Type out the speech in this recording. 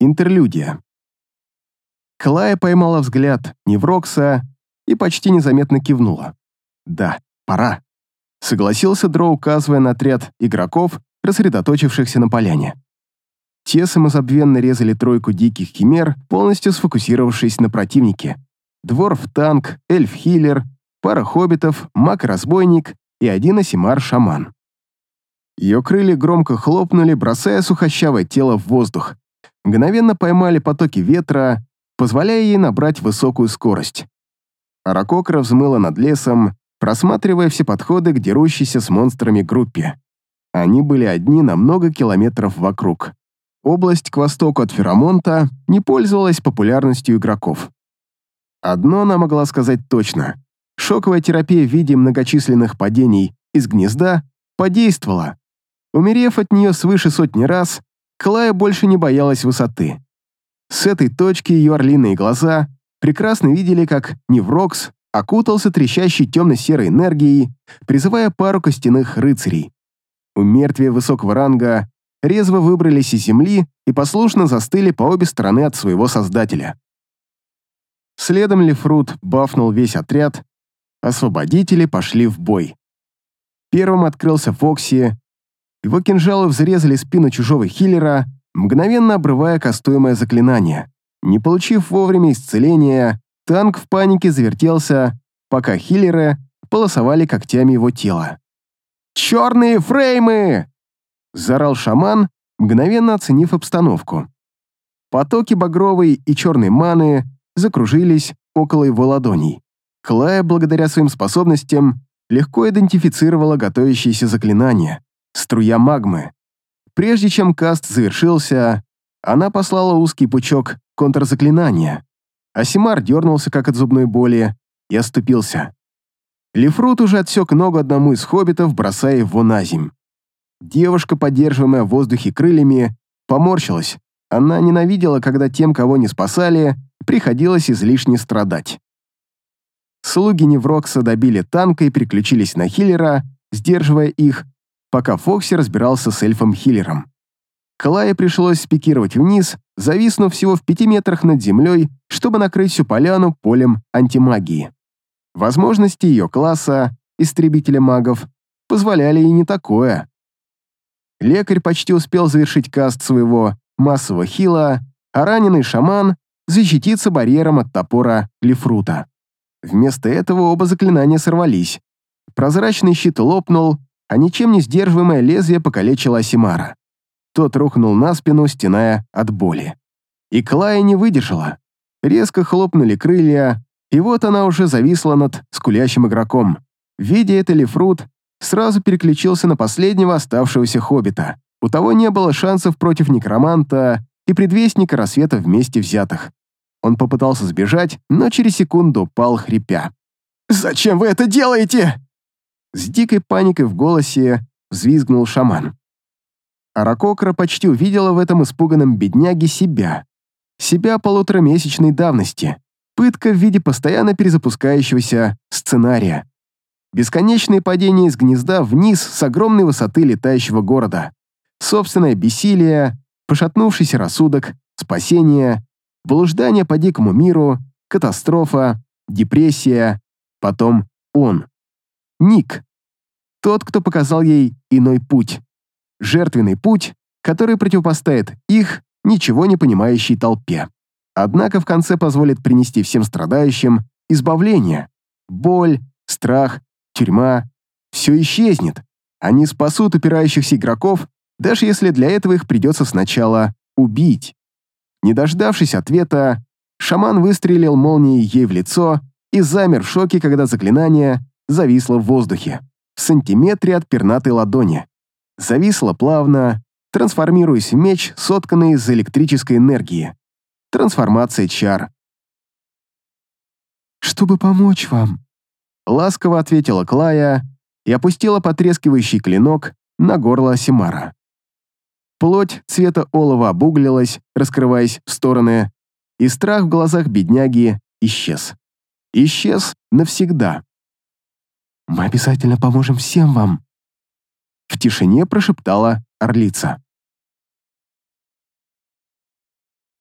Интерлюдия. Клая поймала взгляд Неврокса и почти незаметно кивнула. «Да, пора», — согласился Дро, указывая на отряд игроков, рассредоточившихся на поляне. Те самозабвенно резали тройку диких химер, полностью сфокусировавшись на противнике. Дворф-танк, эльф-хиллер, пара хоббитов, маг-разбойник и один осимар-шаман. Ее крылья громко хлопнули, бросая сухощавое тело в воздух. Мгновенно поймали потоки ветра, позволяя ей набрать высокую скорость. Аракокра взмыла над лесом, просматривая все подходы к дерущейся с монстрами группе. Они были одни на много километров вокруг. Область к востоку от Феромонта не пользовалась популярностью игроков. Одно она могла сказать точно. Шоковая терапия в виде многочисленных падений из гнезда подействовала. Умерев от нее свыше сотни раз, Клая больше не боялась высоты. С этой точки ее орлиные глаза прекрасно видели, как Неврокс окутался трещащей темно-серой энергией, призывая пару костяных рыцарей. У мертвия высокого ранга резво выбрались из земли и послушно застыли по обе стороны от своего создателя. Следом Лефрут бафнул весь отряд, освободители пошли в бой. Первым открылся Фокси, его кинжалы взрезали спину чужого хиллера, мгновенно обрывая кастуемое заклинание. Не получив вовремя исцеления, танк в панике завертелся, пока хиллеры полосовали когтями его тело. «Черные фреймы!» — заорал шаман, мгновенно оценив обстановку. Потоки багровой и черной маны закружились около его ладоней. Клая, благодаря своим способностям, легко идентифицировала готовящиеся заклинания. Струя магмы. Прежде чем каст завершился, она послала узкий пучок контрзаклинания. Асимар дернулся, как от зубной боли, и оступился. Лифрут уже отсек ногу одному из хоббитов, бросая его на земь. Девушка, поддерживаемая в воздухе крыльями, поморщилась. Она ненавидела, когда тем, кого не спасали, приходилось излишне страдать. Слуги Неврокса добили танка и переключились на хиллера, сдерживая их, пока Фокси разбирался с эльфом-хиллером. Клае пришлось спикировать вниз, зависнув всего в пяти метрах над землей, чтобы накрыть всю поляну полем антимагии. Возможности ее класса, истребителя магов, позволяли и не такое. Лекарь почти успел завершить каст своего массового хила, а раненый шаман защититься барьером от топора Лифрута. Вместо этого оба заклинания сорвались. Прозрачный щит лопнул, а ничем не сдерживаемое лезвие покалечило Асимара. Тот рухнул на спину, стеная от боли. И Клая не выдержала. Резко хлопнули крылья, и вот она уже зависла над скулящим игроком. Видя это, Лифрут сразу переключился на последнего оставшегося хоббита. У того не было шансов против некроманта и предвестника рассвета вместе взятых. Он попытался сбежать, но через секунду упал, хрипя. «Зачем вы это делаете?» С дикой паникой в голосе взвизгнул шаман. Аракокра почти увидела в этом испуганном бедняге себя. Себя полуторамесячной давности. Пытка в виде постоянно перезапускающегося сценария. Бесконечные падения из гнезда вниз с огромной высоты летающего города. Собственное бессилие, пошатнувшийся рассудок, спасение, блуждание по дикому миру, катастрофа, депрессия, потом он. Ник. Тот, кто показал ей иной путь. Жертвенный путь, который противопоставит их ничего не понимающей толпе. Однако в конце позволит принести всем страдающим избавление. Боль, страх, тюрьма — все исчезнет. Они спасут упирающихся игроков, даже если для этого их придется сначала убить. Не дождавшись ответа, шаман выстрелил молнией ей в лицо и замер в шоке, когда заклинание зависла в воздухе, в сантиметре от пернатой ладони. Зависла плавно, трансформируясь в меч, сотканный из электрической энергии. Трансформация чар. «Чтобы помочь вам», — ласково ответила Клая и опустила потрескивающий клинок на горло Симара. Плоть цвета олова обуглилась, раскрываясь в стороны, и страх в глазах бедняги исчез. Исчез навсегда. Мы обязательно поможем всем вам!» В тишине прошептала орлица.